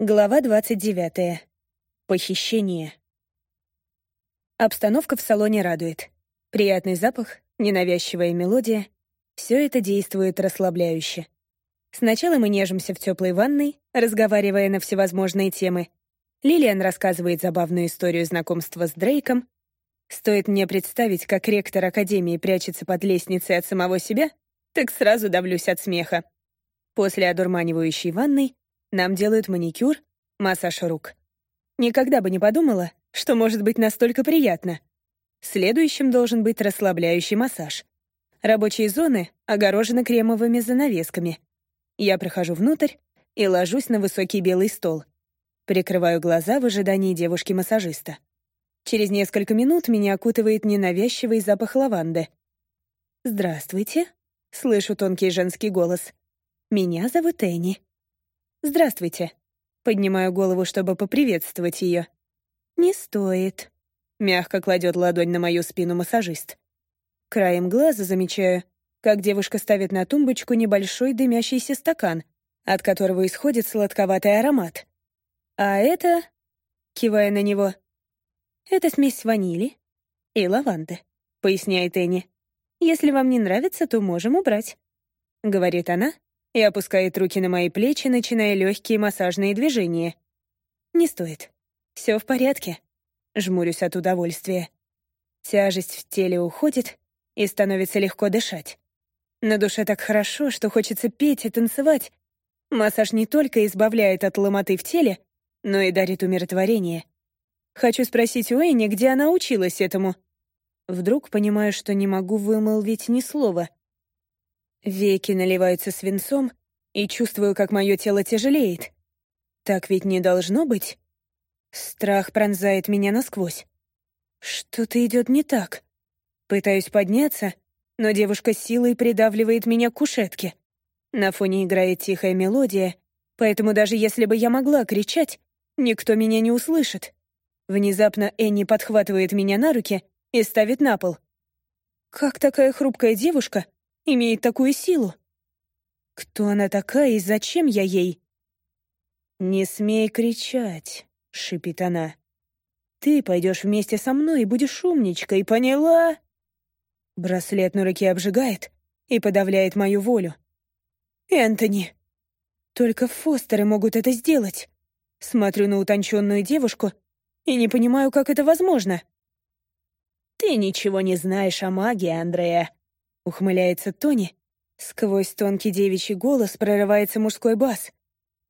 Глава 29. Похищение. Обстановка в салоне радует. Приятный запах, ненавязчивая мелодия — все это действует расслабляюще. Сначала мы нежимся в теплой ванной, разговаривая на всевозможные темы. Лилиан рассказывает забавную историю знакомства с Дрейком. Стоит мне представить, как ректор Академии прячется под лестницей от самого себя, так сразу давлюсь от смеха. После одурманивающей ванной нам делают маникюр, массаж рук. Никогда бы не подумала, что может быть настолько приятно. Следующим должен быть расслабляющий массаж. Рабочие зоны огорожены кремовыми занавесками. Я прохожу внутрь и ложусь на высокий белый стол. Прикрываю глаза в ожидании девушки-массажиста. Через несколько минут меня окутывает ненавязчивый запах лаванды. «Здравствуйте», — слышу тонкий женский голос. «Меня зовут Энни». «Здравствуйте». Поднимаю голову, чтобы поприветствовать ее. «Не стоит», — мягко кладет ладонь на мою спину массажист. Краем глаза замечаю, как девушка ставит на тумбочку небольшой дымящийся стакан, от которого исходит сладковатый аромат. А это... Кивая на него. Это смесь ванили и лаванды, поясняет Энни. Если вам не нравится, то можем убрать. Говорит она и опускает руки на мои плечи, начиная легкие массажные движения. Не стоит. Все в порядке. Жмурюсь от удовольствия. Тяжесть в теле уходит, и становится легко дышать. На душе так хорошо, что хочется петь и танцевать. Массаж не только избавляет от ломоты в теле, но и дарит умиротворение. Хочу спросить у Энни, где она училась этому. Вдруг понимаю, что не могу вымолвить ни слова. Веки наливаются свинцом, и чувствую, как мое тело тяжелеет. Так ведь не должно быть. Страх пронзает меня насквозь. Что-то идет не так. Пытаюсь подняться, но девушка силой придавливает меня к кушетке. На фоне играет тихая мелодия, поэтому даже если бы я могла кричать, никто меня не услышит. Внезапно Энни подхватывает меня на руки и ставит на пол. Как такая хрупкая девушка имеет такую силу? Кто она такая и зачем я ей? «Не смей кричать», — шипит она. «Ты пойдешь вместе со мной и будешь умничкой, поняла?» Браслет на руке обжигает и подавляет мою волю. «Энтони!» Только Фостеры могут это сделать. Смотрю на утонченную девушку и не понимаю, как это возможно. «Ты ничего не знаешь о магии, Андрея», — ухмыляется Тони. Сквозь тонкий девичий голос прорывается мужской бас.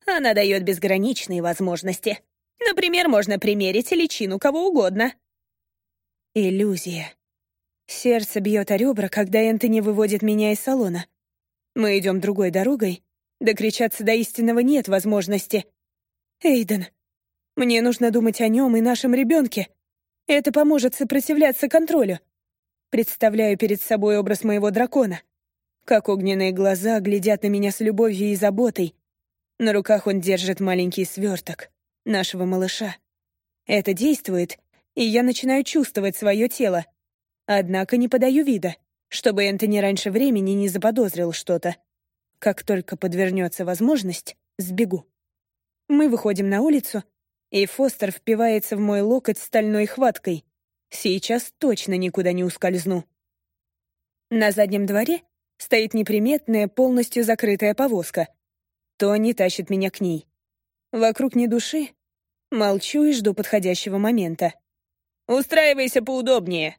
«Она дает безграничные возможности. Например, можно примерить личину кого угодно». Иллюзия. Сердце бьет о ребра, когда Энтони выводит меня из салона. Мы идем другой дорогой. Докричаться до истинного нет возможности. Эйден, мне нужно думать о нем и нашем ребенке. Это поможет сопротивляться контролю. Представляю перед собой образ моего дракона. Как огненные глаза глядят на меня с любовью и заботой. На руках он держит маленький сверток, нашего малыша. Это действует, и я начинаю чувствовать свое тело. Однако не подаю вида, чтобы Энтони раньше времени не заподозрил что-то. Как только подвернется возможность, сбегу. Мы выходим на улицу, и Фостер впивается в мой локоть стальной хваткой. Сейчас точно никуда не ускользну. На заднем дворе стоит неприметная, полностью закрытая повозка. Тони тащит меня к ней. Вокруг ни души. Молчу и жду подходящего момента. «Устраивайся поудобнее»,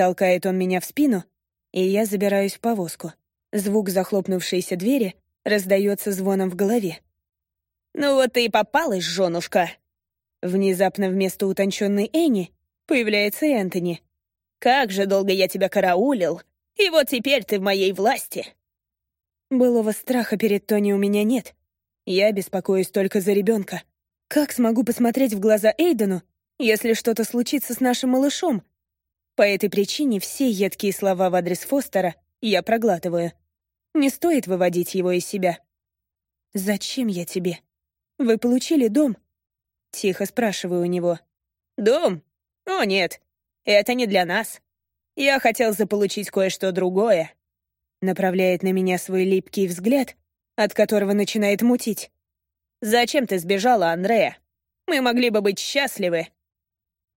Толкает он меня в спину, и я забираюсь в повозку. Звук захлопнувшейся двери раздается звоном в голове. «Ну вот ты и попалась, женушка!» Внезапно вместо утонченной Энни появляется Энтони. «Как же долго я тебя караулил, и вот теперь ты в моей власти!» Былого страха перед Тони у меня нет. Я беспокоюсь только за ребенка. Как смогу посмотреть в глаза Эйдену, если что-то случится с нашим малышом, по этой причине все едкие слова в адрес Фостера я проглатываю. Не стоит выводить его из себя. «Зачем я тебе? Вы получили дом?» Тихо спрашиваю у него. «Дом? О, нет. Это не для нас. Я хотел заполучить кое-что другое». Направляет на меня свой липкий взгляд, от которого начинает мутить. «Зачем ты сбежала, Андрея? Мы могли бы быть счастливы».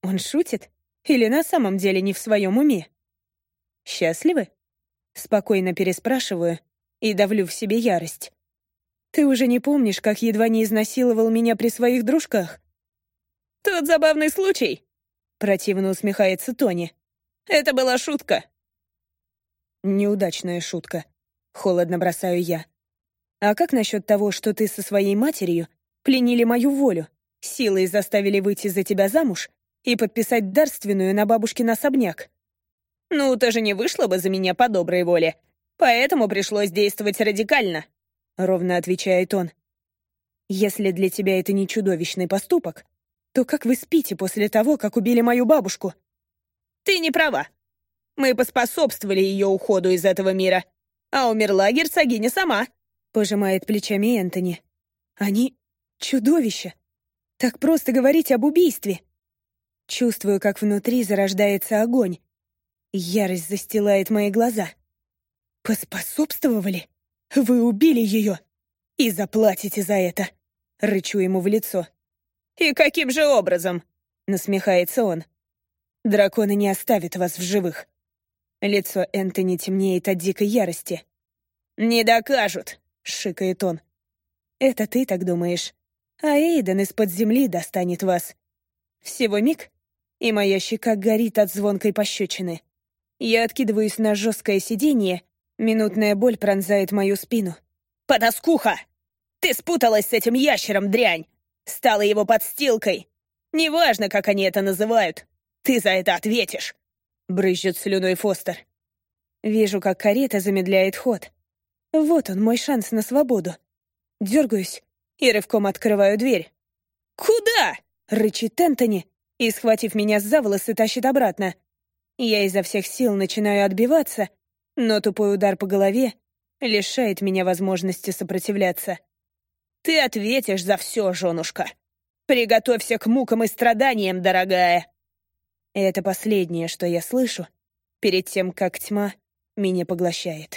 Он шутит? Или на самом деле не в своем уме? «Счастливы?» Спокойно переспрашиваю и давлю в себе ярость. «Ты уже не помнишь, как едва не изнасиловал меня при своих дружках?» «Тот забавный случай», — противно усмехается Тони. «Это была шутка». «Неудачная шутка», — холодно бросаю я. «А как насчет того, что ты со своей матерью пленили мою волю, силой заставили выйти за тебя замуж и подписать дарственную на бабушкин особняк?» «Ну, ты же не вышла бы за меня по доброй воле, поэтому пришлось действовать радикально», — ровно отвечает он. «Если для тебя это не чудовищный поступок, то как вы спите после того, как убили мою бабушку?» «Ты не права. Мы поспособствовали ее уходу из этого мира, а умерла герцогиня сама», — пожимает плечами Энтони. «Они чудовища. Так просто говорить об убийстве». Чувствую, как внутри зарождается огонь, Ярость застилает мои глаза. «Поспособствовали? Вы убили ее! И заплатите за это!» Рычу ему в лицо. «И каким же образом?» Насмехается он. «Драконы не оставят вас в живых». Лицо Энтони темнеет от дикой ярости. «Не докажут!» — шикает он. «Это ты так думаешь. А Эйден из-под земли достанет вас. Всего миг, и моя щека горит от звонкой пощечины. Я откидываюсь на жесткое сиденье, минутная боль пронзает мою спину. «Потаскуха! Ты спуталась с этим ящером, дрянь! Стала его подстилкой! Неважно, как они это называют, ты за это ответишь!» Брызжет слюной Фостер. Вижу, как карета замедляет ход. Вот он, мой шанс на свободу. Дергаюсь и рывком открываю дверь. «Куда?» — рычит Энтони и, схватив меня за волосы, тащит обратно. Я изо всех сил начинаю отбиваться, но тупой удар по голове лишает меня возможности сопротивляться. «Ты ответишь за все, женушка. Приготовься к мукам и страданиям, дорогая!» Это последнее, что я слышу, перед тем, как тьма меня поглощает.